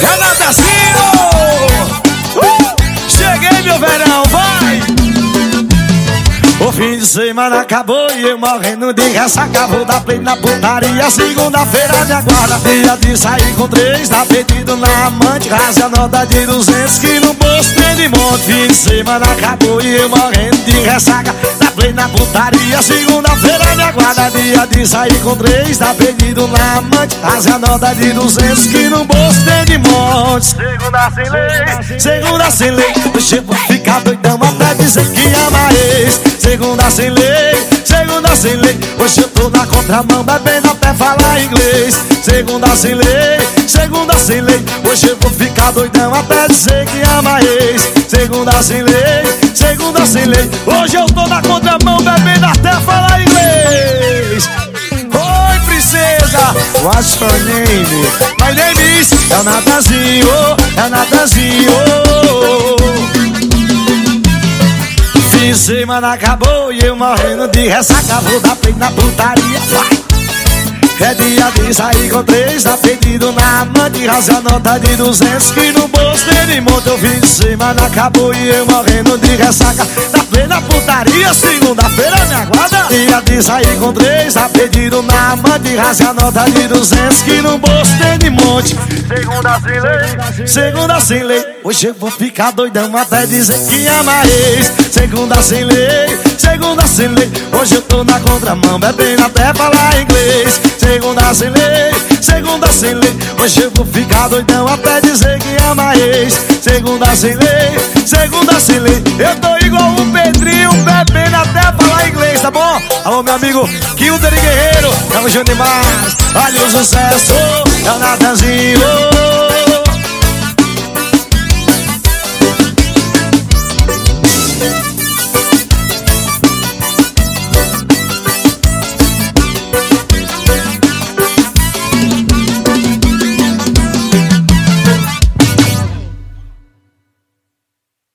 Renatazinho! Cheguei, meu verão, vai! O fim de semana acabou e eu morrendo de ressaca. Vou dar play na putaria, segunda-feira me aguarda. Dia de sair com três, tá pedido na amante Rase a nota de duzentos que no bolso tem de monte. Fim de semana acabou e eu morrendo de ressaca Dá play na putaria, segunda-feira me aguarda Dia de sair com três, tá pedido na amante Rase a nota de duzentos que no bolso tem de monte. Segunda sem lei, segunda sem lei Hoje eu vou ficar doidão até dizer que ama ex. Segunda sem lei, segunda sem lei Hoje eu tô na contramão, bebendo até falar inglês. Segunda sem lei, segunda sem lei Hoje eu vou ficar doidão até dizer que ama ex. Segunda sem lei, segunda sem lei Hoje eu tô na contramão, bebendo até falar inglês Oi, princesa, what's your name? My name is, é o Natanzinho, é o Natanzinho Fim semana acabou e eu morrendo de ressaca Vou dar play na putaria, vai! É dia de sair com três, tá pedido na amante Rasga nota de duzentos que no bolso dele monta O fim de semana acabou e eu morrendo de ressaca. Tá plena putaria, segunda-feira me aguarda. Dia de sair com três, tá pedido na amante Rasga nota de duzentos que no bolso tem de monte. Segunda sem lei, segunda sem lei. Hoje eu vou ficar doidão até dizer que ama ex. Segunda sem lei, segunda sem lei Hoje eu tô na contramão, bebendo até falar inglês. Segunda sem lei, segunda sem lei Hoje eu vou ficar doidão até dizer que ama ex. Segunda sem lei, segunda sem lei Eu tô igual um Pedrinho bebendo até falar inglês, tá bom? Alô meu amigo Kilder Guerreiro, tamo junto demais Olha o sucesso, é o Natanzinho